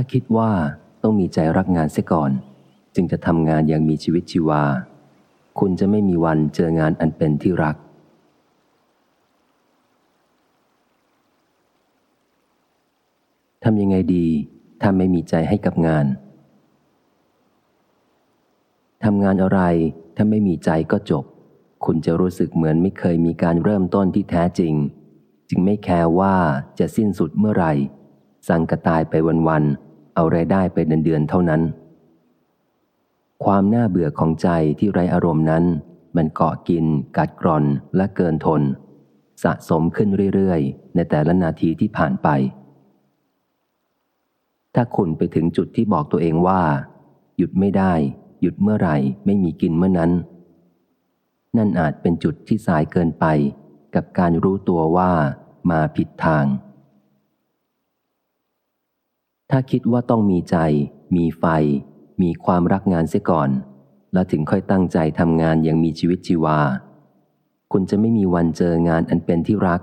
ถ้าคิดว่าต้องมีใจรักงานเสียก่อน จึงจะทำงานอย่างมีชีวิตชีวา คุณจะไม่มีวันเจองานอันเป็นที่รัก ทำยังไงดี ถ้าไม่มีใจให้กับงานทำงานอะไรถ้าไม่มีใจก็จบ คุณจะรู้สึกเหมือนไม่เคยมีการเริ่มต้นที่แท้จริง จึงไม่แคร์ว่าจะสิ้นสุดเมื่อไหร่ สั่งกระตายไปวันๆ เอาไรายได้ไปเดือนๆเท่านั้น ความน่าเบื่อของใจที่ไรอารมณ์นั้น มันเกาะกิน กัดกร่อนและเกินทน สะสมขึ้นเรื่อยๆ ในแต่ละนาทีที่ผ่านไป ถ้าคุณไปถึงจุดที่บอกตัวเองว่า หยุดไม่ได้ หยุดเมื่อไหร่ ไม่มีกินเมื่อนั้น นั่นอาจเป็นจุดที่สายเกินไป กับการรู้ตัวว่ามาผิดทาง ถ้าคิดว่าต้องมีใจ มีไฟ มีความรักงานเสียก่อน แล้วถึงค่อยตั้งใจทำงานอย่างมีชีวิตชีวา คุณจะไม่มีวันเจองานอันเป็นที่รัก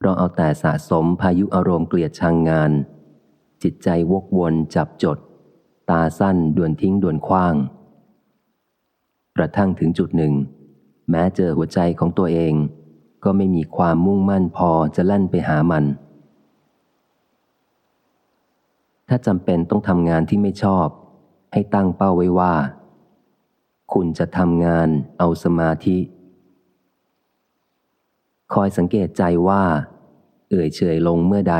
เราเอาแต่สะสมพายุอารมณ์เกลียดชังงาน จิตใจวกวนจับจด ตาสั้นด่วนทิ้งด่วนคว้าง กระทั่งถึงจุดหนึ่ง แม้เจอหัวใจของตัวเอง ก็ไม่มีความมุ่งมั่นพอจะลั่นไปหามัน ถ้าจำเป็นต้องทำงานที่ไม่ชอบ ให้ตั้งเป้าไว้ว่า คุณจะทำงานเอาสมาธิ คอยสังเกตใจว่า เอื่อยเฉยลงเมื่อใด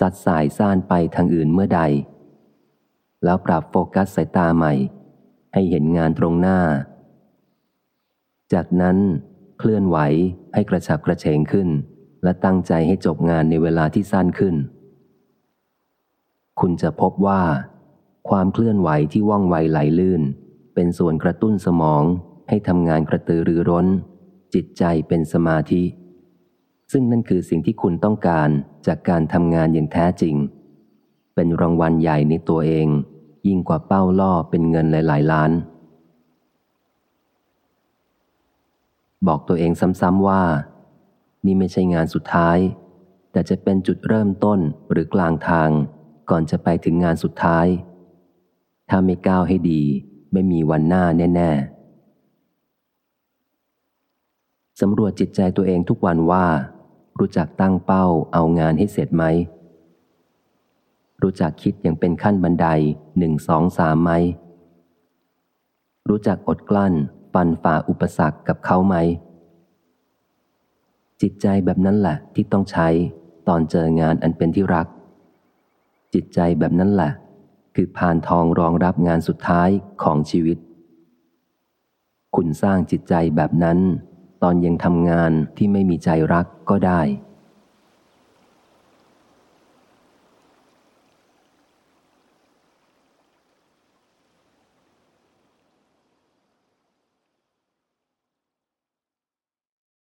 สัดสายซ่านไปทางอื่นเมื่อใด แล้วปรับโฟกัสสายตาใหม่ ให้เห็นงานตรงหน้า จากนั้นเคลื่อนไหวให้กระฉับกระเฉงขึ้น และตั้งใจให้จบงานในเวลาที่สั้นขึ้น คุณจะพบว่า ความเคลื่อนไหวที่ว่องไวไหลลื่น เป็นส่วนกระตุ้นสมองให้ทำงานกระตือรือร้น จิตใจเป็นสมาธิ ซึ่งนั่นคือสิ่งที่คุณต้องการจากการทำงานอย่างแท้จริง เป็นรางวัลใหญ่ในตัวเอง ยิ่งกว่าเป้าล่อเป็นเงินหลายๆล้าน บอกตัวเองซ้ำๆว่า นี่ไม่ใช่งานสุดท้าย แต่จะเป็นจุดเริ่มต้นหรือกลางทาง ก่อนจะไปถึงงานสุดท้าย ถ้าไม่ก้าวให้ดีไม่มีวันหน้าแน่ ๆ สำรวจจิตใจตัวเองทุกวันว่า รู้จักตั้งเป้าเอางานให้เสร็จไหม รู้จักคิดอย่างเป็นขั้นบันไดหนึ่งสองสามไหม รู้จักอดกลั้นปันฝ่าอุปสรรคกับเขาไหม จิตใจแบบนั้นแหละที่ต้องใช้ตอนเจองานอันเป็นที่รัก จิตใจแบบนั้นแหละคือผ่านทองรองรับงานสุดท้ายของชีวิต คุณสร้างจิตใจแบบนั้น ตอนยังทำงานที่ไม่มีใจรักก็ได้